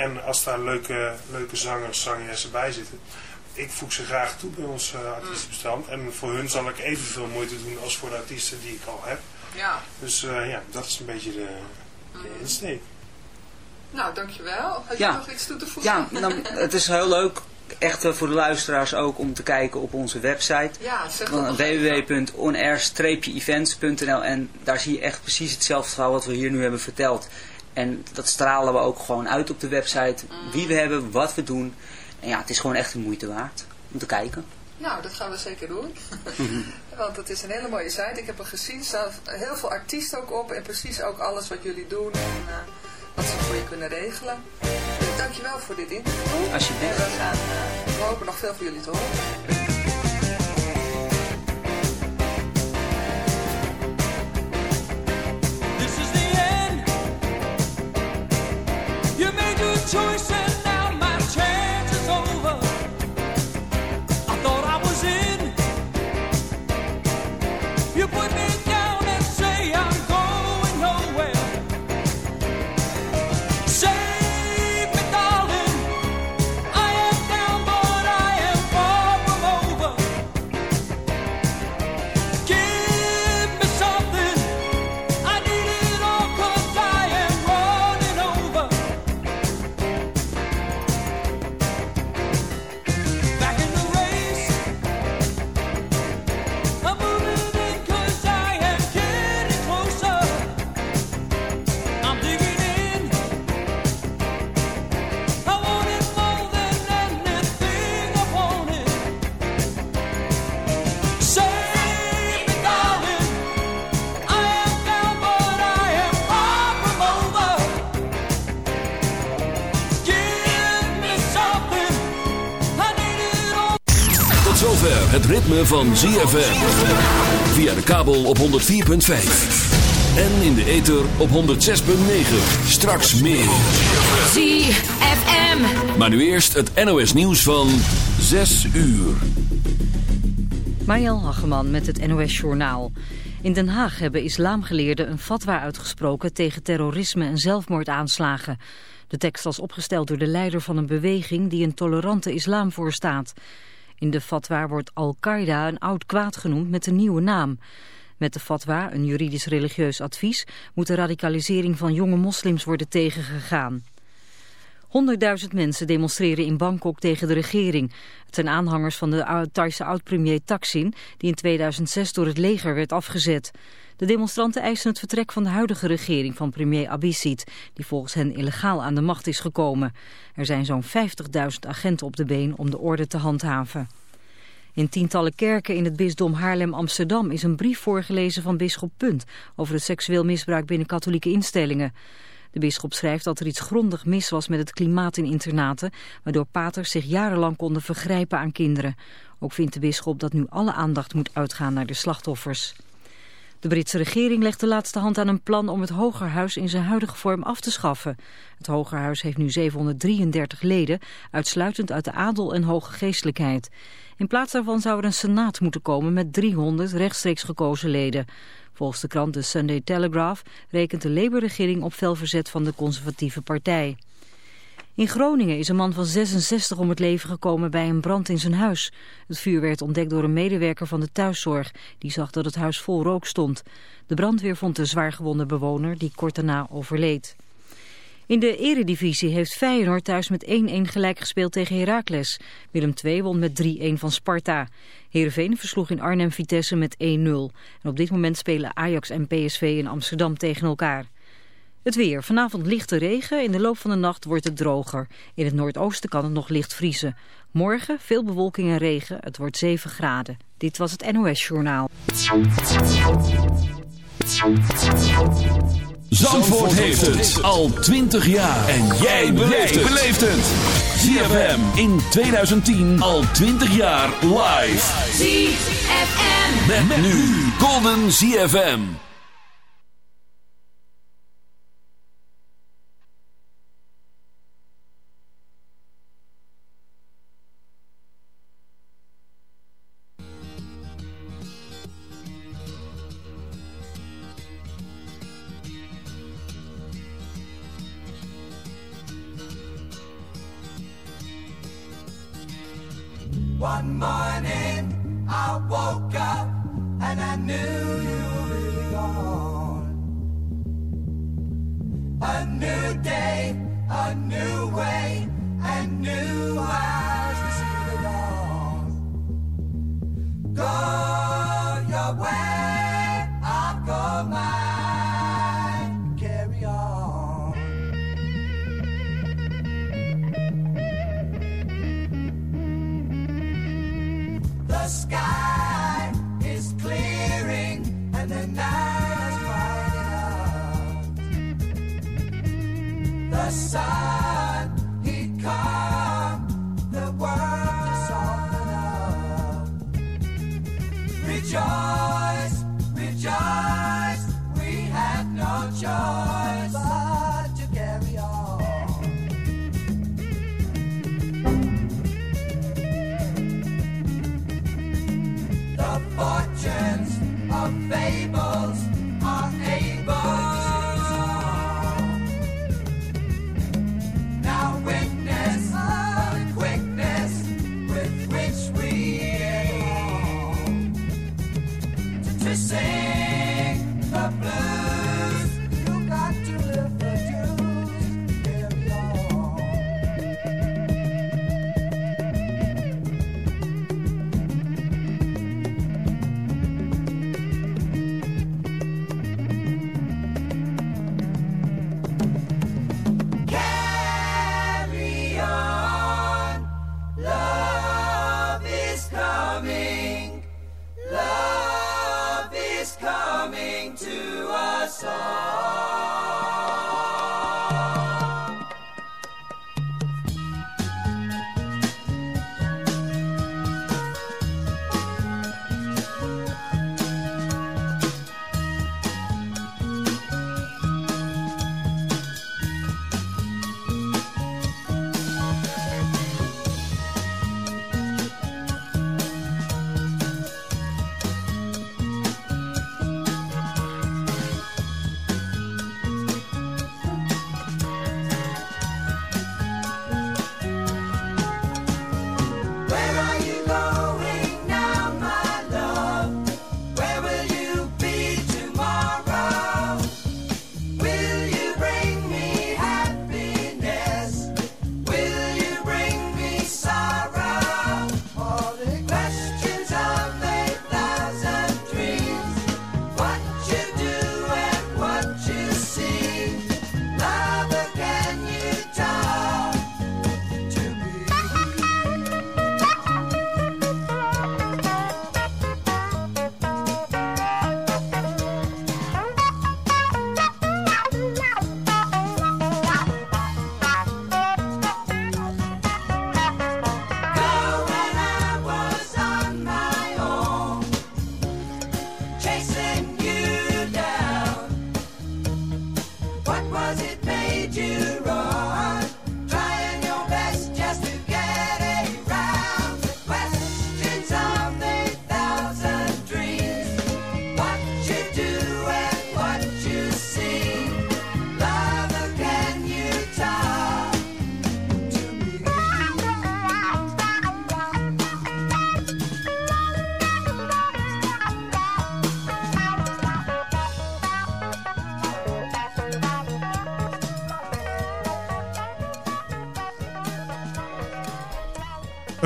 En als daar leuke, leuke zangers, zangeressen bij zitten, ik voeg ze graag toe bij ons uh, artiestenbestand. En voor hun zal ik evenveel moeite doen als voor de artiesten die ik al heb. Ja. Dus uh, ja, dat is een beetje de, de Mhm. insteek. Nou, dankjewel. Had je Ja. nog iets toe te voegen? Ja, nou, het is heel leuk, echt eh, voor de luisteraars ook, om te kijken op onze website. Ja, www.onair-events.nl en daar zie je echt precies hetzelfde verhaal wat we hier nu hebben verteld. En dat stralen we ook gewoon uit op de website, wie we hebben, wat we doen. En ja, het is gewoon echt de moeite waard om te kijken. Nou, dat gaan we zeker doen. Want het is een hele mooie site. Ik heb er gezien, er staan heel veel artiesten ook op. En precies ook alles wat jullie doen en eh, wat ze voor je kunnen regelen. Dus dankjewel voor dit interview. En Alsjeblieft. we, gaan, eh, we hopen nog veel van jullie te horen. choices. Het ritme van ZFM. Via de kabel op 104.5. En in de ether op 106.9. Straks meer. ZFM. Maar nu eerst het NOS nieuws van 6 uur. Mariel Hageman met het NOS Journaal. In Den Haag hebben islamgeleerden een fatwa uitgesproken tegen terrorisme en zelfmoordaanslagen. De tekst was opgesteld door de leider van een beweging die een tolerante islam voorstaat. In de fatwa wordt Al-Qaeda een oud kwaad genoemd met een nieuwe naam. Met de fatwa, een juridisch-religieus advies, moet de radicalisering van jonge moslims worden tegengegaan. 100.000 mensen demonstreren in Bangkok tegen de regering. Het zijn aanhangers van de Thaise oud-premier Thaksin, die in 2006 door het leger werd afgezet. De demonstranten eisen het vertrek van de huidige regering van premier Abhisit, die volgens hen illegaal aan de macht is gekomen. Er zijn zo'n 50.000 agenten op de been om de orde te handhaven. In tientallen kerken in het bisdom Haarlem-Amsterdam is een brief voorgelezen van bisschop Punt over het seksueel misbruik binnen katholieke instellingen. De bisschop schrijft dat er iets grondig mis was met het klimaat in internaten, waardoor paters zich jarenlang konden vergrijpen aan kinderen. Ook vindt de bisschop dat nu alle aandacht moet uitgaan naar de slachtoffers. De Britse regering legt de laatste hand aan een plan om het Hogerhuis in zijn huidige vorm af te schaffen. Het Hogerhuis heeft nu 733 leden, uitsluitend uit de adel en hoge geestelijkheid. In plaats daarvan zou er een senaat moeten komen met 300 rechtstreeks gekozen leden. Volgens de krant The Sunday Telegraph rekent de Labour-regering op fel verzet van de conservatieve partij. In Groningen is een man van 66 om het leven gekomen bij een brand in zijn huis. Het vuur werd ontdekt door een medewerker van de thuiszorg. Die zag dat het huis vol rook stond. De brandweer vond de zwaargewonde bewoner die kort daarna overleed. In de eredivisie heeft Feyenoord thuis met 1-1 gelijk gespeeld tegen Heracles. Willem II won met 3-1 van Sparta. Heerenveen versloeg in Arnhem Vitesse met 1-0. En op dit moment spelen Ajax en PSV in Amsterdam tegen elkaar. Het weer. Vanavond lichte regen. In de loop van de nacht wordt het droger. In het noordoosten kan het nog licht vriezen. Morgen veel bewolking en regen. Het wordt 7 graden. Dit was het NOS Journaal. Zandvoort heeft het al 20 jaar. En jij beleeft het. ZFM in 2010 al 20 jaar live. ZFM. Met, nu Golden ZFM. One morning I woke up and I knew you were really gone. A new day, a new way, and new eyes to see the dawn. Go your way, I'll go mine. Sky is clearing and the night is brightening up. The sun,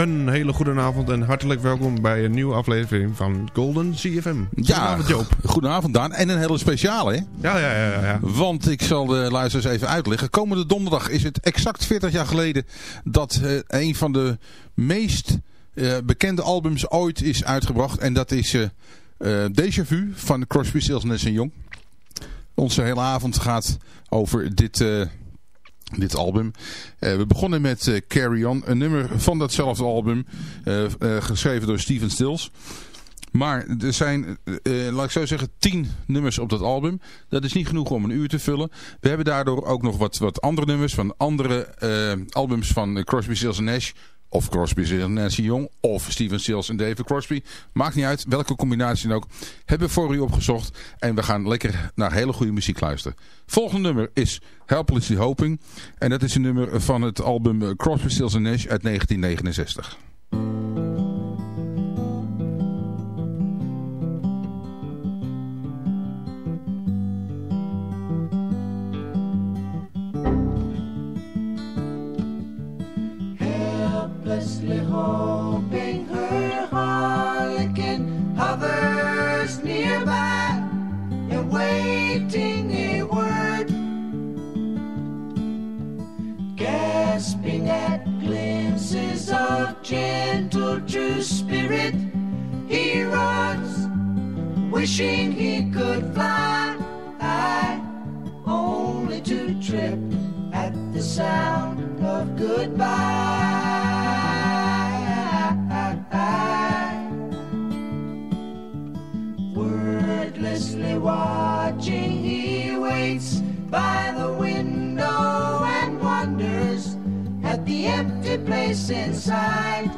Een hele goede avond en hartelijk welkom bij een nieuwe aflevering van Golden CFM. Ja, Goedenavond Joop. goedenavond Daan. En een hele speciale, hè? Ja, ja, ja, ja, ja. Want ik zal de luisteraars even uitleggen. Komende donderdag is het exact 40 jaar geleden dat eh, een van de meest eh, bekende albums ooit is uitgebracht. En dat is eh eh, Déjà Vu van Crosby, Stills Nash Young. Onze hele avond gaat over dit, dit album. Eh, we begonnen met eh, Carry On, een nummer van datzelfde album, eh, geschreven door Steven Stills. Maar er zijn, laat ik zo zeggen, tien nummers op dat album. Dat is niet genoeg om een uur te vullen. We hebben daardoor ook nog wat, wat andere nummers van andere albums van Crosby, Stills Nash. Of Crosby, Nash Young. Of Steven Stills en David Crosby. Maakt niet uit, welke combinatie dan ook. Hebben we voor u opgezocht. En we gaan lekker naar hele goede muziek luisteren. Volgende nummer is Helplessly Hoping. En dat is een nummer van het album Crosby, Stills Nash uit 1969. True spirit. He runs, wishing he could fly, only to trip at the sound of goodbye. Wordlessly watching, he waits by the window and wonders at the empty place inside.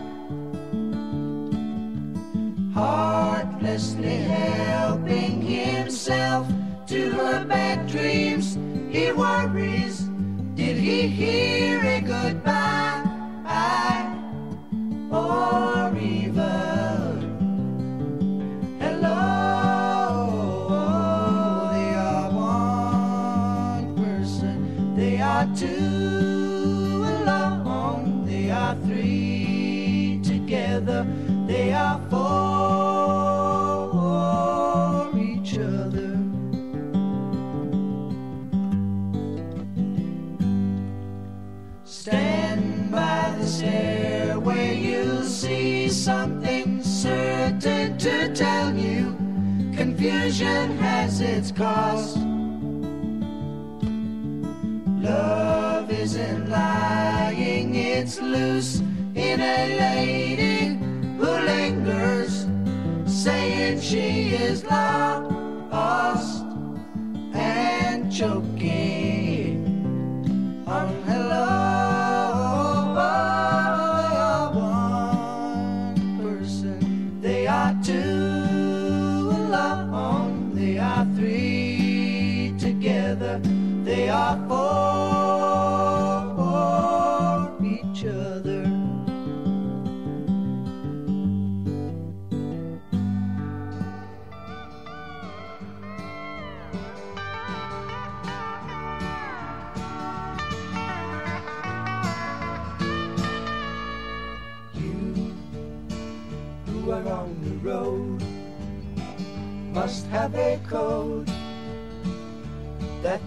Heartlessly helping himself to her bad dreams, he worries. Did he hear a goodbye? Podcast.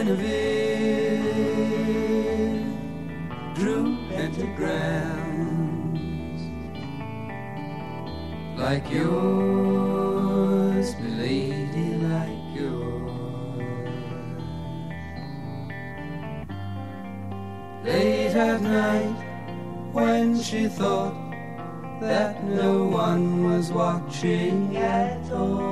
Guinevere drew pentagrams like yours, my lady, like yours. Late at night, when she thought that no one was watching at all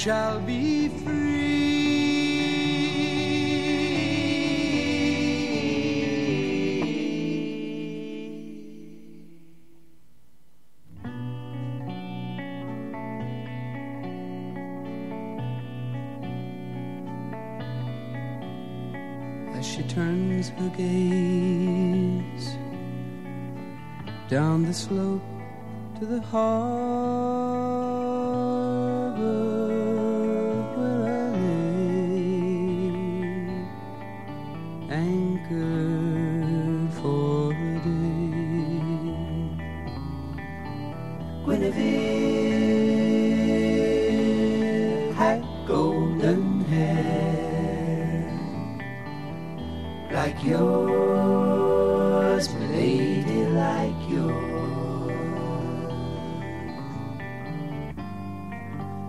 shall be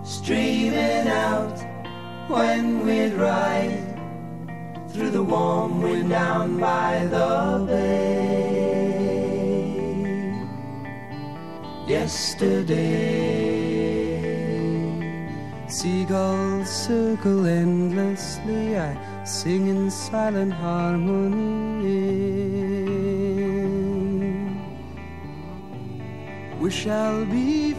Streaming out when we'd ride through the warm wind down by the bay. Yesterday, seagulls circle endlessly. I sing in silent harmony. We shall be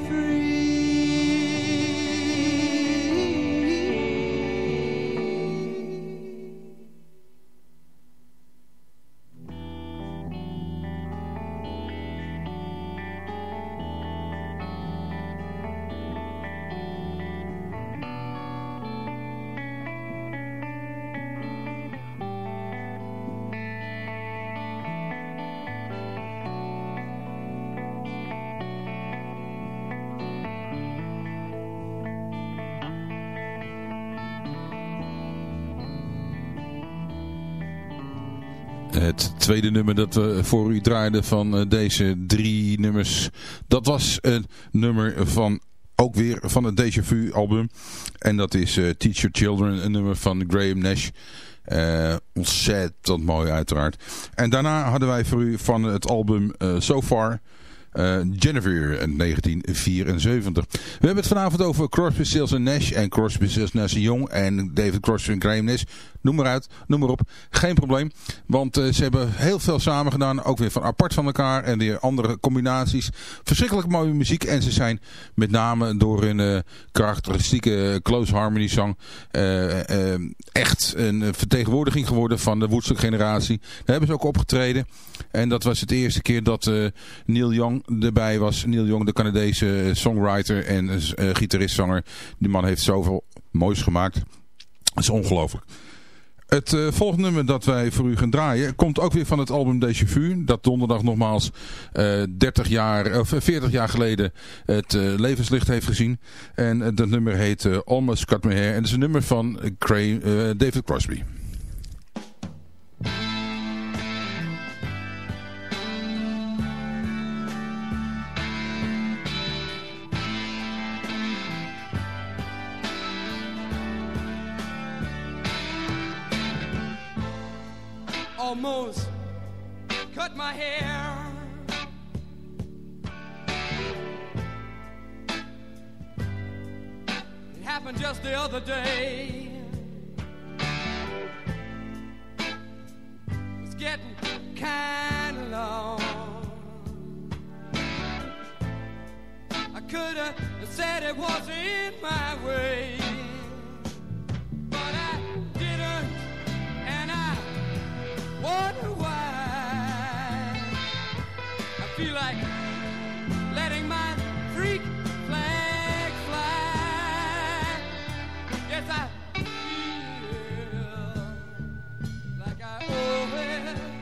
tweede nummer dat we voor u draaiden van eh, deze drie nummers. Dat was een nummer van ook weer van het Deja Vu album. En dat is eh, Teach Your Children, een nummer van Graham Nash. Eh, ontzettend mooi uiteraard. En daarna hadden wij voor u van het album eh, So Far... eh, Jennifer in 1974. We hebben het vanavond over Crosby, Stills Nash en Crosby, Stills Nash Young en David Crosby en Graham Nash. Noem maar uit, noem maar op. Geen probleem, want eh, ze hebben heel veel samen gedaan. Ook weer van apart van elkaar en weer andere combinaties. Verschrikkelijk mooie muziek en ze zijn met name door hun eh, karakteristieke close harmony zang eh, eh, echt een vertegenwoordiging geworden van de Woodstock generatie. Daar hebben ze ook opgetreden. En dat was het eerste keer dat eh, Neil Young erbij was. Neil Young, de Canadese songwriter en eh, gitarist-zanger. Die man heeft zoveel moois gemaakt. Dat is ongelooflijk. Het eh, volgende nummer dat wij voor u gaan draaien komt ook weer van het album Déjà Vu. Dat donderdag nogmaals eh 30 jaar, of eh, 40 jaar geleden het eh, levenslicht heeft gezien. En eh, dat nummer heet eh, Almost Cut My Hair. En dat is een nummer van eh, Cray- eh, David Crosby. My hair. It happened just the other day. It's getting kind of long. I could have said it was in my way, but I didn't, and I wonder why. My freak flag fly. Yes, I feel like I owe it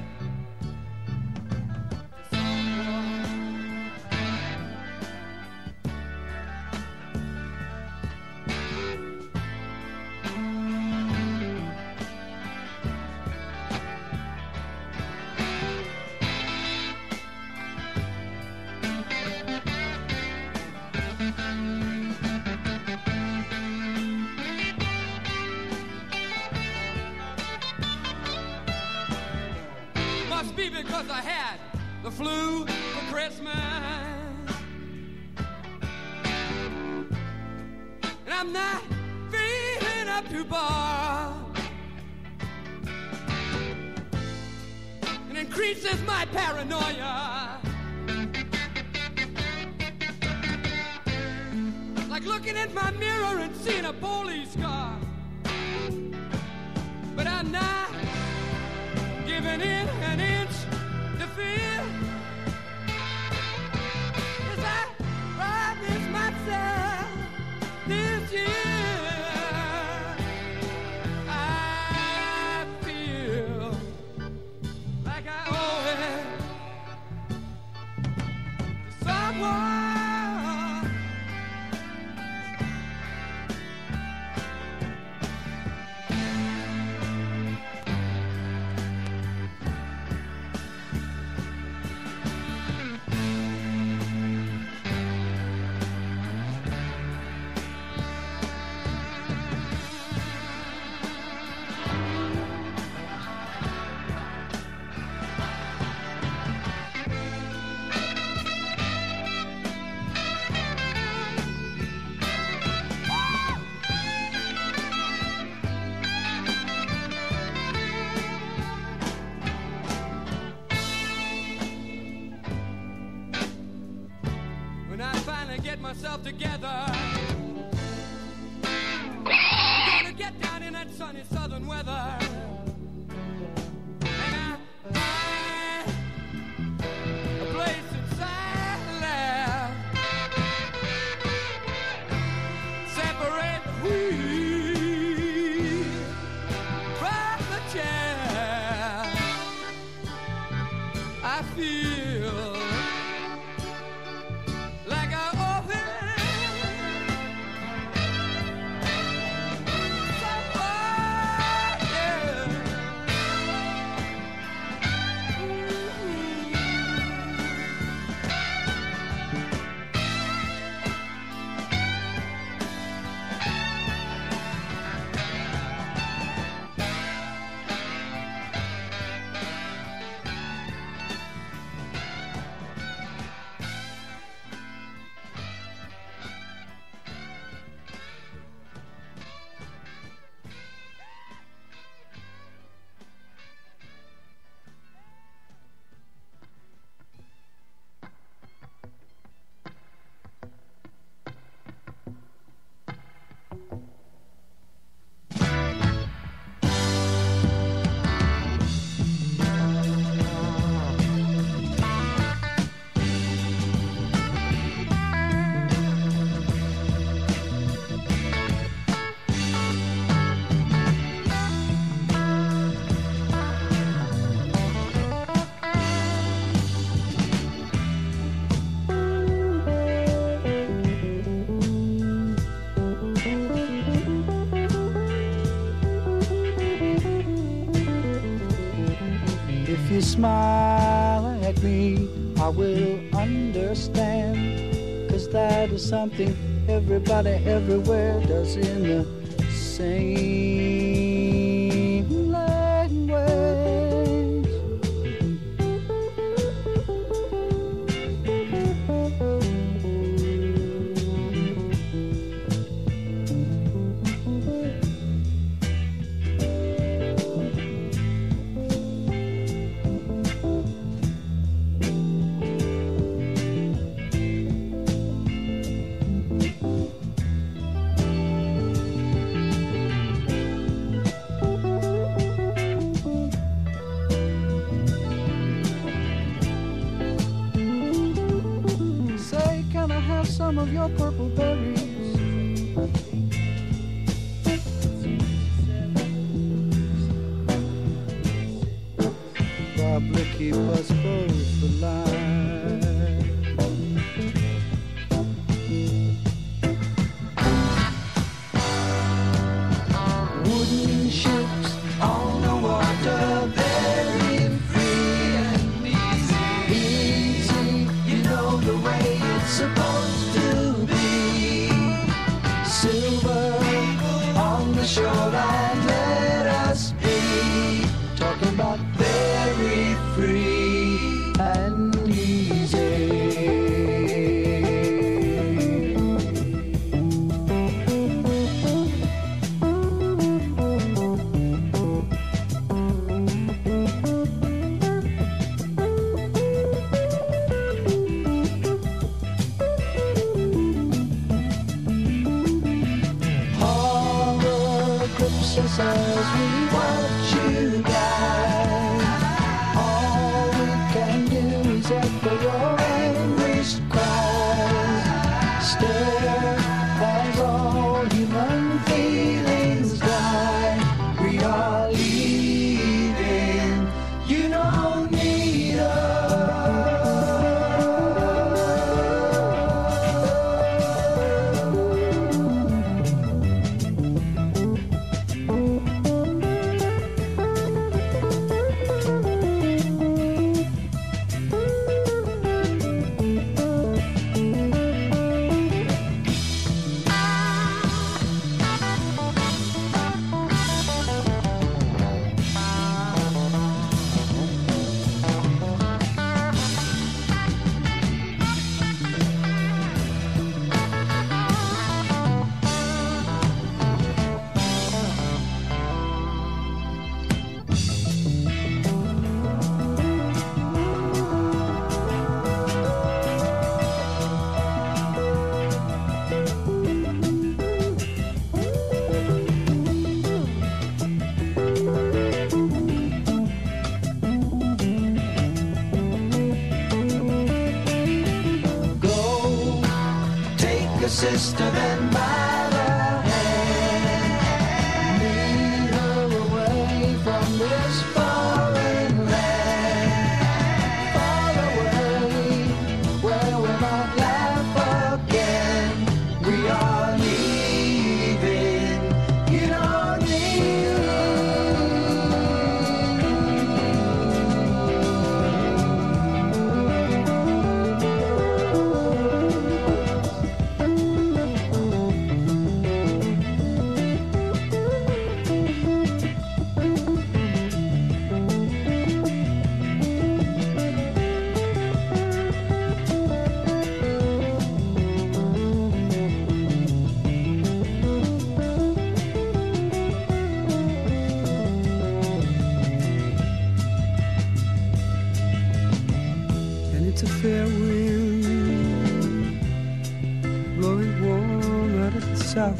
be because I had the flu for Christmas. And I'm not feeling up to bar. It increases my paranoia. Like looking at my mirror and seeing a police car. But I'm not giving in and inch ouvir. smile at me, I will understand. Cause that is something everybody everywhere does in the same. your purple berries. Keep us both alive.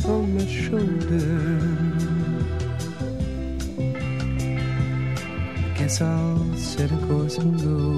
on my shoulder. Guess I'll set a course and go.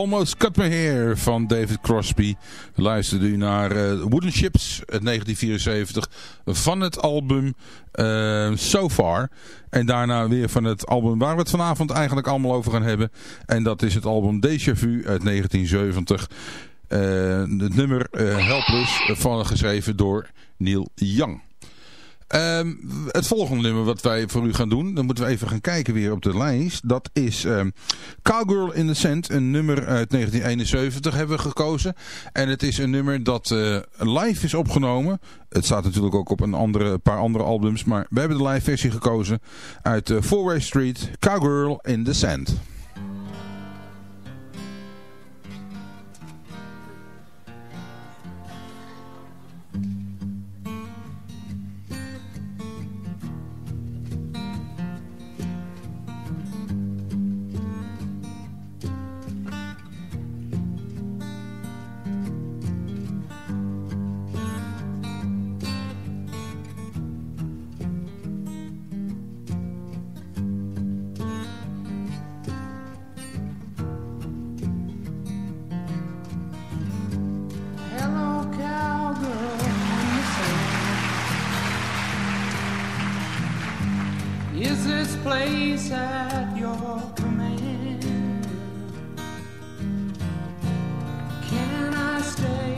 Almost Cut Me Hair van David Crosby luisterde u naar eh, Wooden Ships uit 1974 van het album eh, So Far. En daarna weer van het album waar we het vanavond eigenlijk allemaal over gaan hebben. En dat is het album Déjà Vu uit 1970. Eh, het nummer Helpless, van, geschreven door Neil Young. Ehm, het volgende nummer wat wij voor u gaan doen, dan moeten we even gaan kijken weer op de lijst. Dat is ehm, Cowgirl in the Sand, een nummer uit 1971 hebben we gekozen. En het is een nummer dat eh, live is opgenomen. Het staat natuurlijk ook op een andere, paar andere albums, maar we hebben de live versie gekozen uit uh, Four-Way Street, Cowgirl in the Sand. Is this place at your command? Can I stay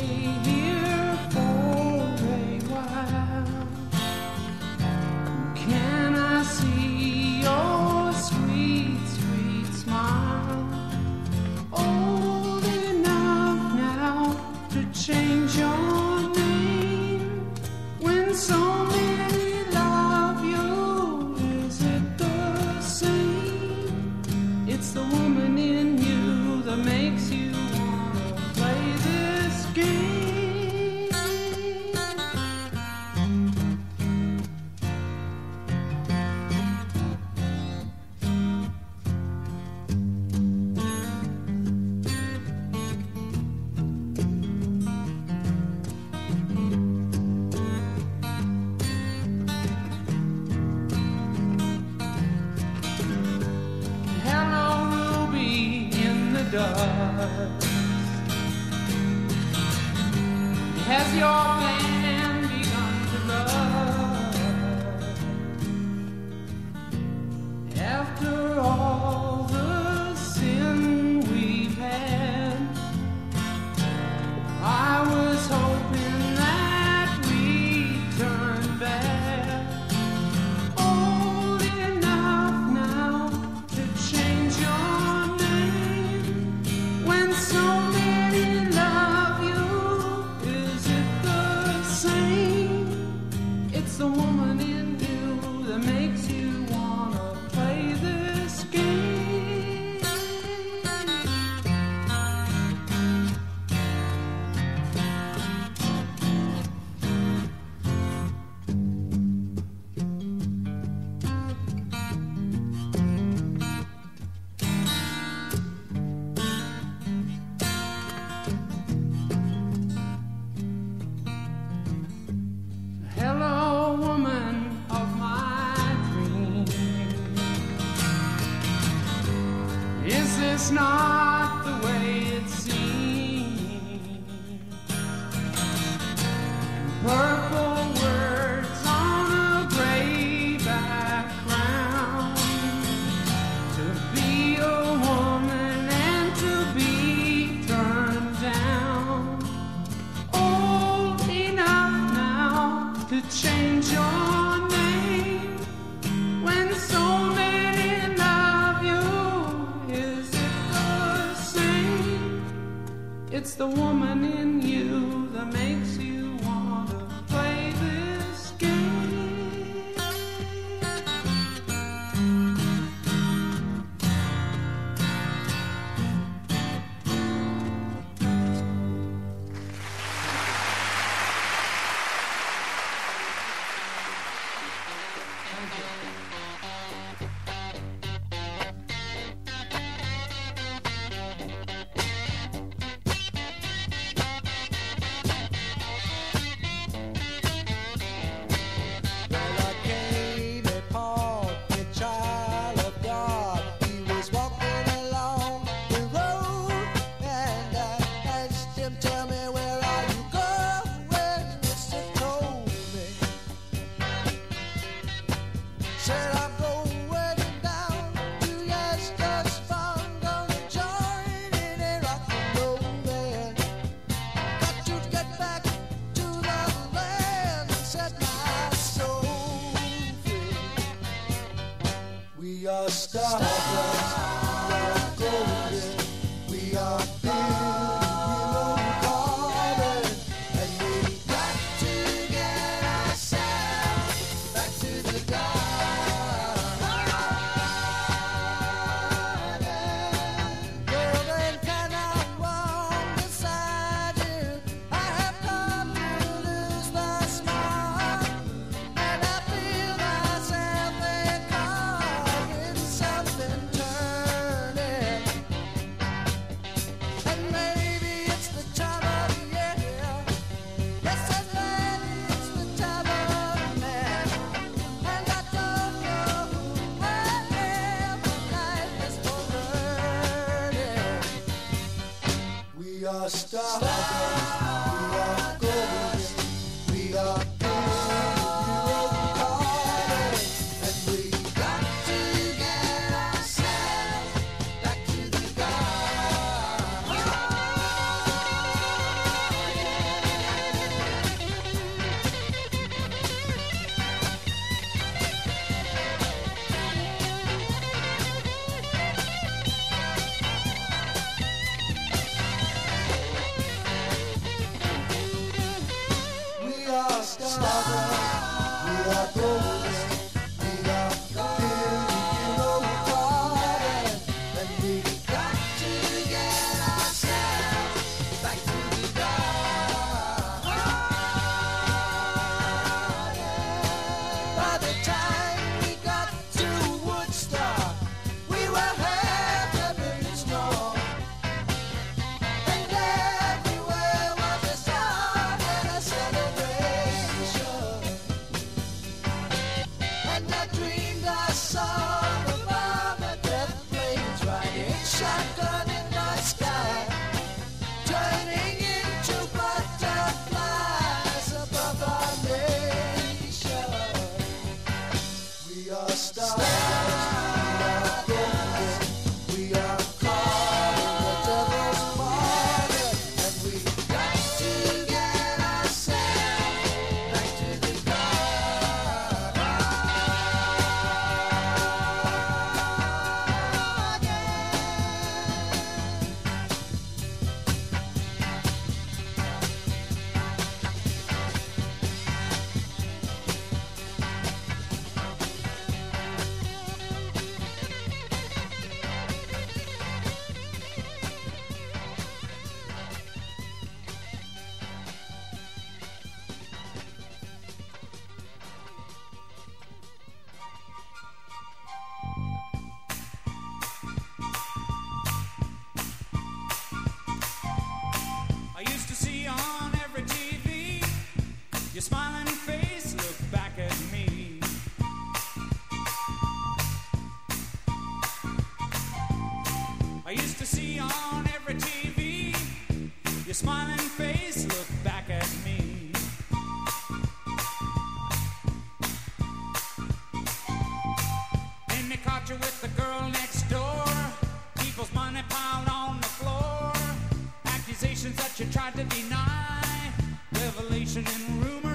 No. not. With the girl next door. People's money piled on the floor. Accusations that you tried to deny. Revelation and rumors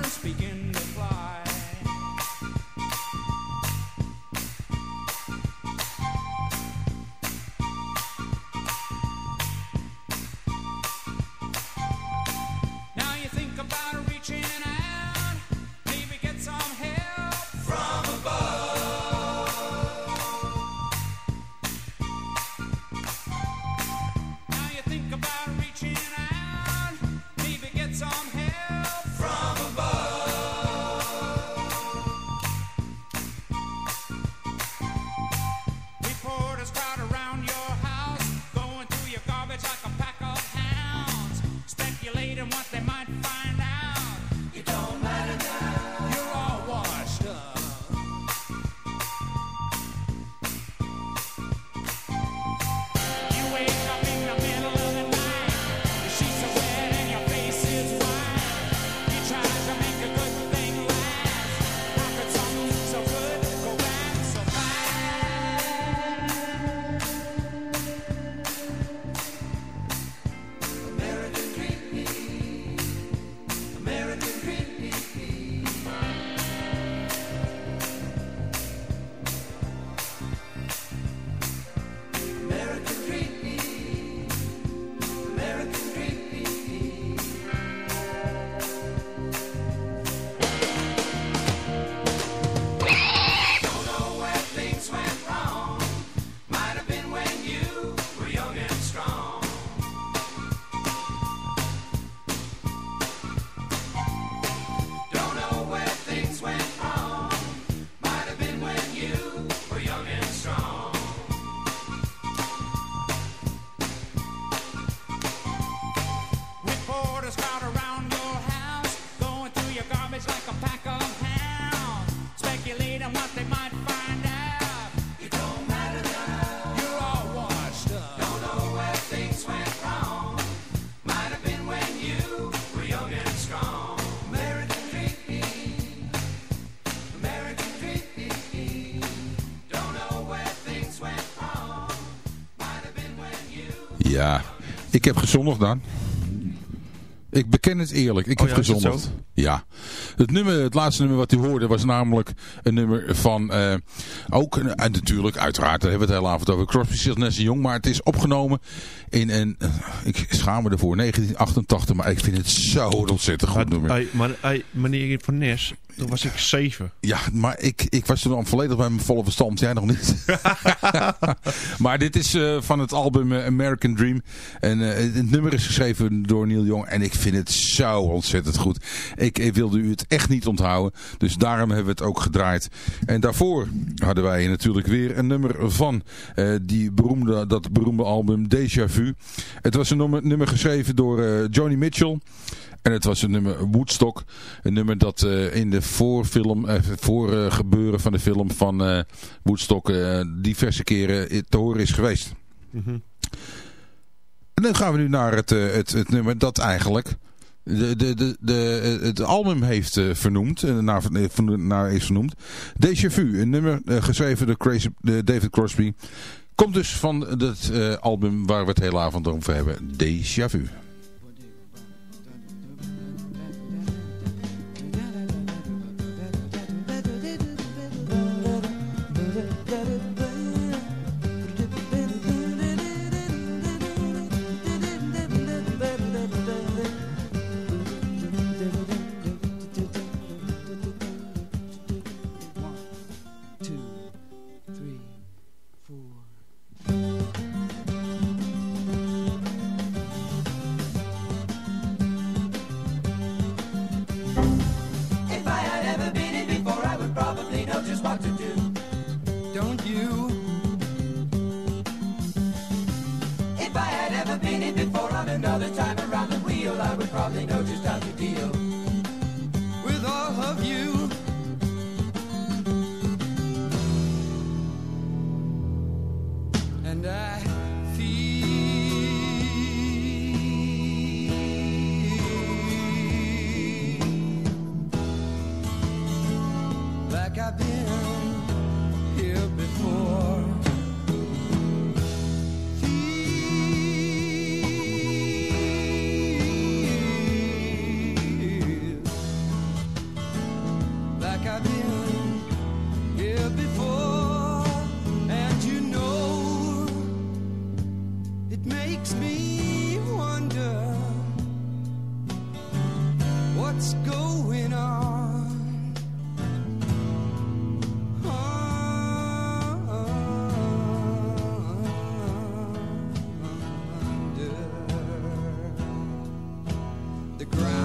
heb gezondigd dan. Ik beken het eerlijk, ik Oh heb ja, het gezondigd. zo? Ja. Het, nummer, het laatste nummer wat u hoorde was namelijk een nummer van, eh, ook, en natuurlijk, uiteraard, daar hebben we het hele avond over, Crosby, Stills, Nash Young, maar het is opgenomen in een, eh, ik schaam me ervoor, 1988, maar ik vind het zo ontzettend goed nummer. Maar meneer Van Nes, toen was ik zeven. Ja, maar ik, ik was toen al volledig bij mijn volle verstand. Jij nog niet. maar dit is eh, van het album eh, American Dream. En eh, het nummer is geschreven door Neil Young. En ik vind het zo ontzettend goed. Ik, ik wilde u het echt niet onthouden. Dus daarom hebben we het ook gedraaid. En daarvoor hadden wij natuurlijk weer een nummer van die beroemde, dat beroemde album Déjà Vu. Het was een nummer, nummer geschreven door Joni Mitchell. En het was een nummer Woodstock. Een nummer dat eh, in de voorfilm, eh, voorgebeuren van de film van eh, Woodstock diverse keren te horen is geweest. En dan gaan we nu naar het, het, het nummer dat eigenlijk de, de, de, de, het album heeft vernoemd, naar, naar is vernoemd. Déjà Vu, een nummer geschreven door Crazy, David Crosby. Komt dus van het album waar we het hele avond over hebben. Déjà Vu. The ground.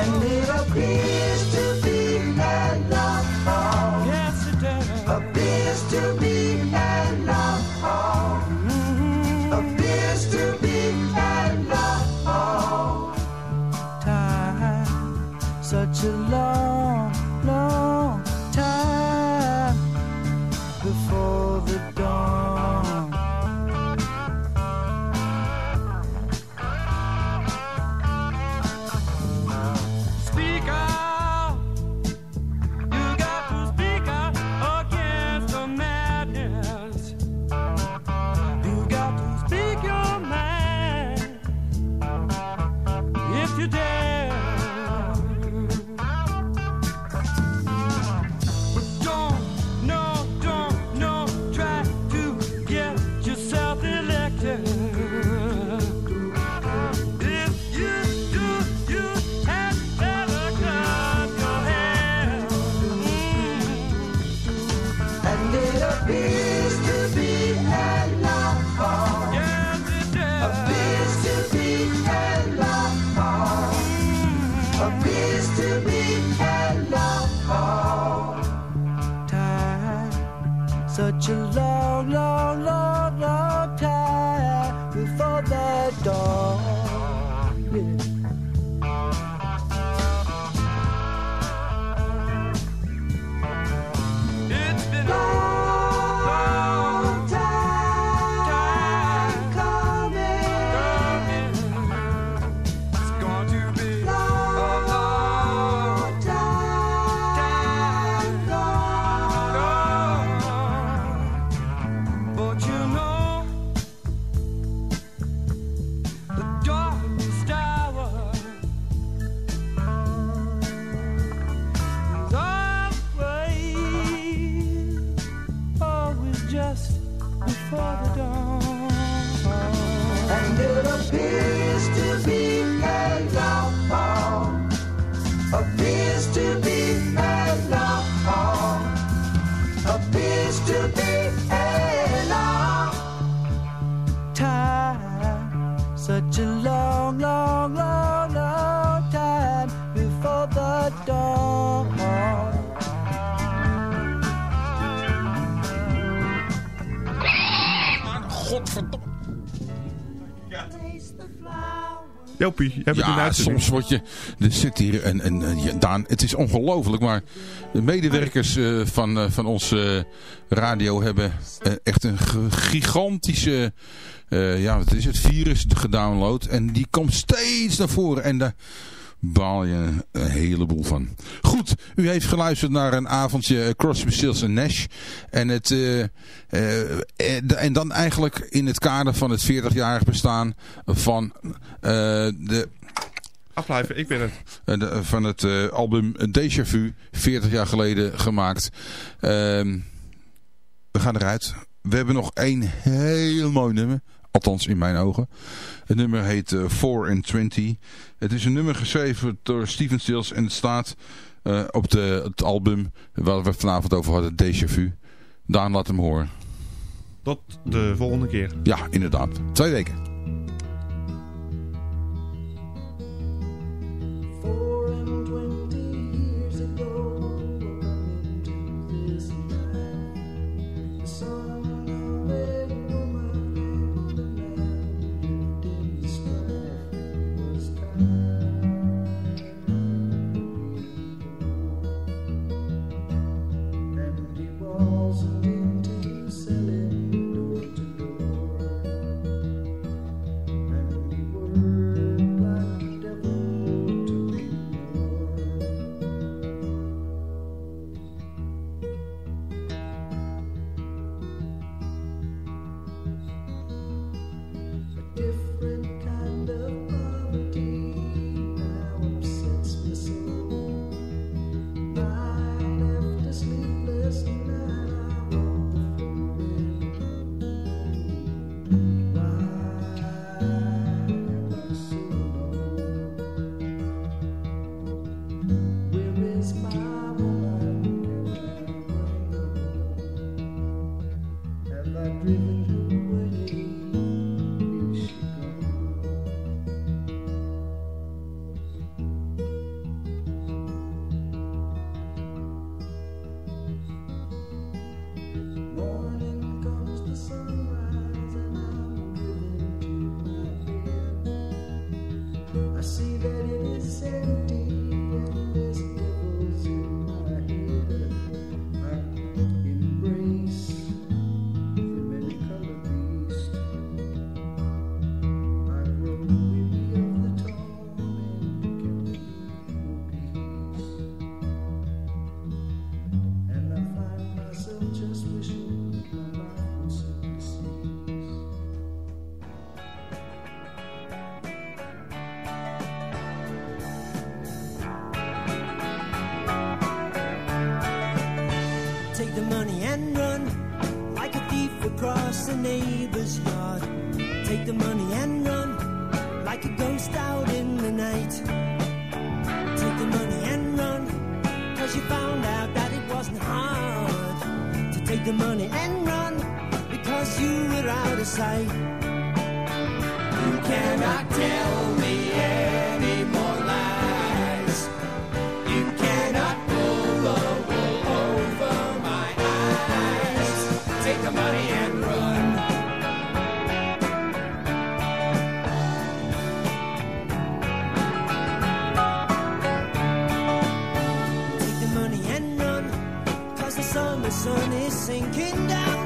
I need a peace. Ja, uitzending. soms word je... Er zit hier een... een, een Daan, het is ongelooflijk, maar de medewerkers eh, van, eh, van onze eh, radio hebben echt een gigantische... ja, wat is het? Virus gedownload. En die komt steeds naar voren. En daar baal je een heleboel van. Goed, u heeft geluisterd naar een avondje eh, Crosby, Stills en Nash. En, het, eh, eh, en dan eigenlijk in het kader van het 40-jarig bestaan van de Afblijven, ik ben het. de- van het album Déjà Vu, 40 jaar geleden gemaakt. Ehm, we gaan eruit. We hebben nog één heel mooi nummer. Althans in mijn ogen. Het nummer heet eh 4 in 20. Het is een nummer geschreven door Steven Stills. En het staat eh, op de, het album waar we vanavond over hadden. Déjà Vu. Daan laat hem horen. Tot de volgende keer. Ja, inderdaad. Twee weken. The neighbor's yard. Take the money and run like a ghost out in the night. Take the money and run cause you found out that it wasn't hard to take the money and run because you were out of sight. You cannot tell sun is sinking down.